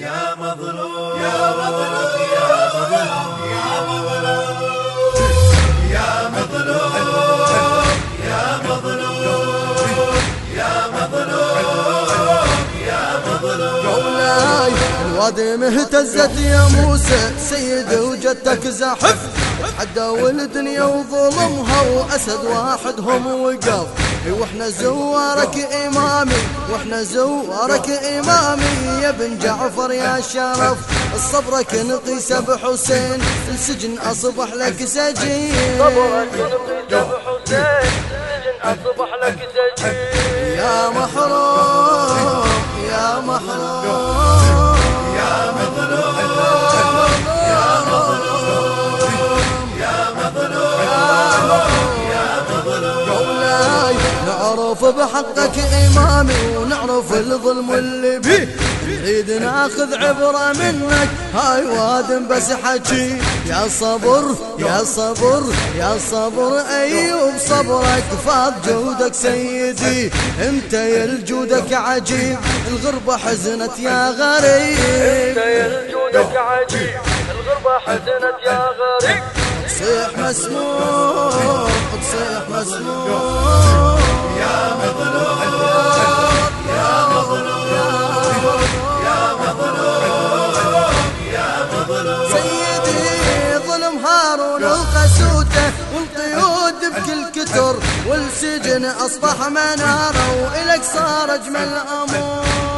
يا مظلوم يا مظلوم يا مظلوم يا مظلوم يا مظلوم يا مظلوم يا مظلوم. يا مظلوم الوادي مهتزت يا موسى سيد وجدتك زحف. عدوا الدنيا وظلمها وأسد واحد هم وقف وإحنا زوارك إمامي وإحنا زوارك إمامي. يا بن جعفر يا شرف صبرك نقيس بحسين. السجن أصبح لك سجين. صبرك نقيس بحسين. بحقك إمامي ونعرف الظلم اللي بيه نريد ناخذ عبرة منك. هاي وادم بس حكي. يا صبر يا صبر يا صبر أيوب صبرك فاض جودك سيدي. أنت يا الجودك عجيب. الغربة حزنت يا غريب. أنت يا جودك عجيب. الغربة حزنت يا غريب. تصيح مسموم تصيح مسموم بكل كتر والسجن أصبح منارة والك صار أجمل امور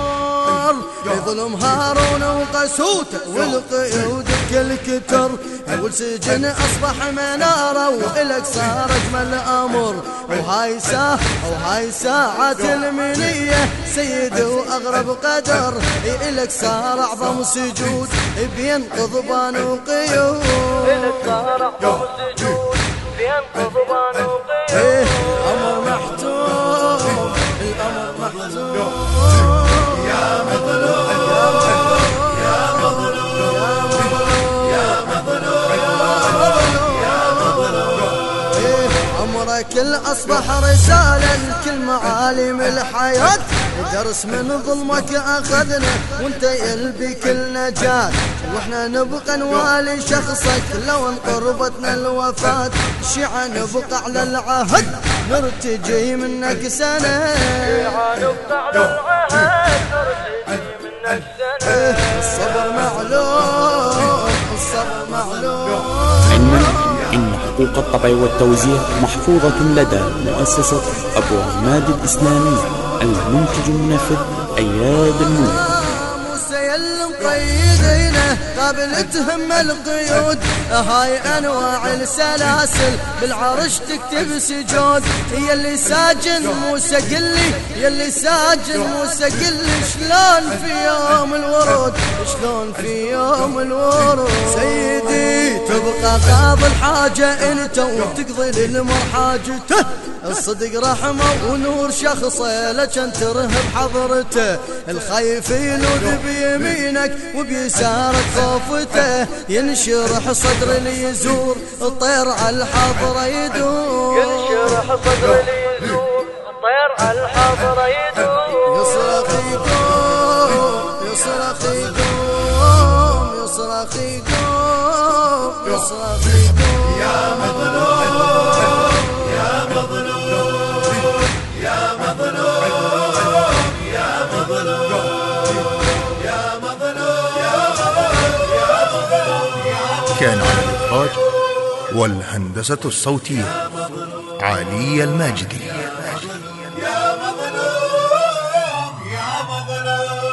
ظلم هارون وقسوته والقيود بكل كتر والسجن أصبح منارة وإلك صار أجمل أمر وهاي ساعة وهاي ساعة المنية. سيد وأغرب قدر. إلك صار أعظم سجود. بينقض بان وقيود. إلك صار أعظم السجود بينقض بان وقيود. عمرك أصبح رسالة لكل معالم الحياة. درس من ظلمك أخذنا وانت يلبي كل نجاة. وإحنا نبقى نوالي شخصك لو ان قربتنا الوفاة. شيعة نبقى على العهد نرتجي منك سنة. نبقى على العهد الطبع والتوزيع محفوظة لدى مؤسسة أبو عماد الإسلامي المنتج المنفذ أياد مقيدينه قابل تهم القيود هاي انواع السلاسل بالعرش تكتب سجود يلي ساجن موسى قلي يلي ساجن موسى قلي شلون في يوم الورود شلون في يوم الورود سيدي تبقى قاضي الحاجة انت وتقضي للمر حاجته الصدق رحمة ونور شخصة لكن ترهب حضرته. الخايف يلوذ بيمينك وبيسارك خوفته. ينشرح صدر اللي يزور الطير على الحضرة يدور. ينشرح صدر اللي يزور الطير على الحاضرة يدور. يا مظلوم يا مظلوم يا مظلوم يا مظلوم يا مظلوم كان على الإخراج والهندسة الصوتية علي الماجدي. يا مظلوم يا مظلوم